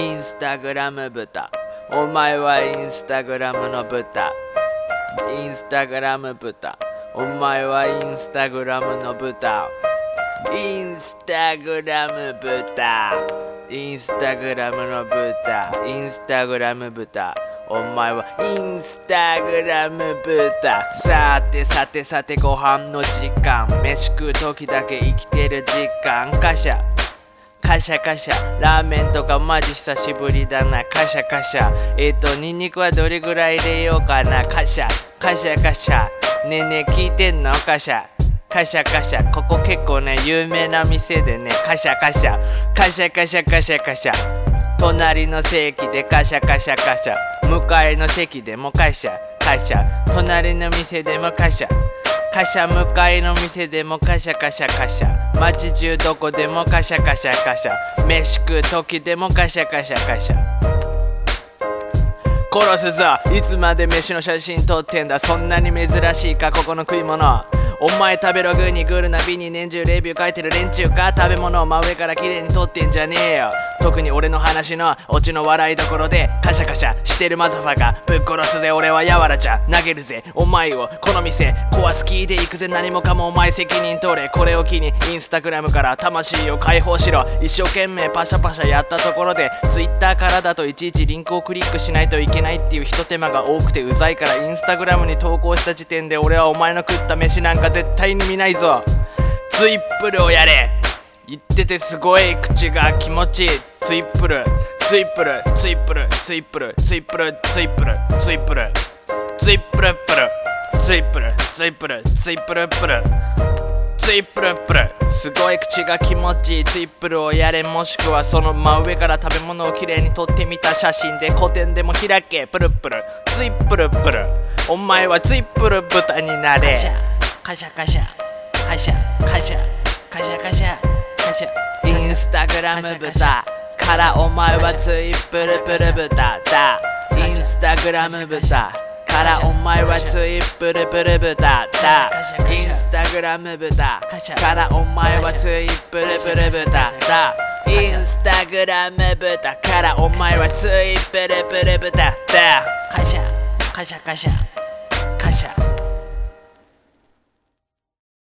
インスタグラム豚。お前はインスタグラムの豚。インスタグラム豚。お前はインスタグラムの豚。インスタグラム豚。インスタグラムの豚。インスタグラム豚。お前はインスタグラム豚。さてさてさてご飯の時間。飯食う時だけ生きてる時間。カシャ。カシャカシャ。ラーメンとかマジ久しぶりだな。カシャカシャ。えっ、ー、とニンニクはどれぐらい入れようかな。カシャ。カシャカシャ。ねえねえ聞いてんの？カシャ。カシャカシャ。ここ結構ね有名な店でねカシャカシャ。カシャカシャカシャカシャ。隣の席でカシャカシャカシャ。向かいの席でもカシャ。カシャ。隣の店でもカシャ。カシャ向かいの店でもカシャカシャカシャ。街中どこでもカシャカシャカシャ。飯食う時でもカシャカシャカシャ。殺すぞ。いつまで飯の写真撮ってんだ。そんなに珍しいかここの食い物。お前食べログに来るなビに年中レビュー書いてる連中か食べ物を真上から綺麗に撮ってんじゃねえよ。特に俺の話のオチの笑いどころでカシャカシャしてるマザファがぶっ殺すぜ。俺はやわらちゃん。投げるぜ。お前をこの店壊す気で行くぜ。何もかもお前責任取れ。これを機にインスタグラムから魂を解放しろ。一生懸命パシャパシャやったところで Twitter からだといちいちリンクをクリックしないといけないっていうひと手間が多くてうざいからインスタグラムに投稿した時点で俺はお前の食った飯なんか絶対に見ないぞ。ツイップルをやれ。言っててすごい口が気持ちいい。ツイップル。ツイップル。ツイップル。ツイップル。ツイップル。ツイップル。ツイップル。ツイップルプル。ツイップル。ツイップル。ツイップルプル。ツイップルプル。すごい口が気持ちいい。ツイップルをやれ。もしくはその真上から食べ物をきれいに撮ってみた写真で古典でも開け。プルプル。ツイップルプル。お前はツイップル豚になれ。カシャカシャカシャカシャカシャカシャカシャ。インスタグラム豚。からお前はツイップルプル豚だ。インスタグラム豚。からお前はツイップルプル豚だ。インスタグラム豚。からお前はツイップルプル豚だ。インスタグラム豚。からお前はツイップルプル豚だ。カシャカシャ。カシャ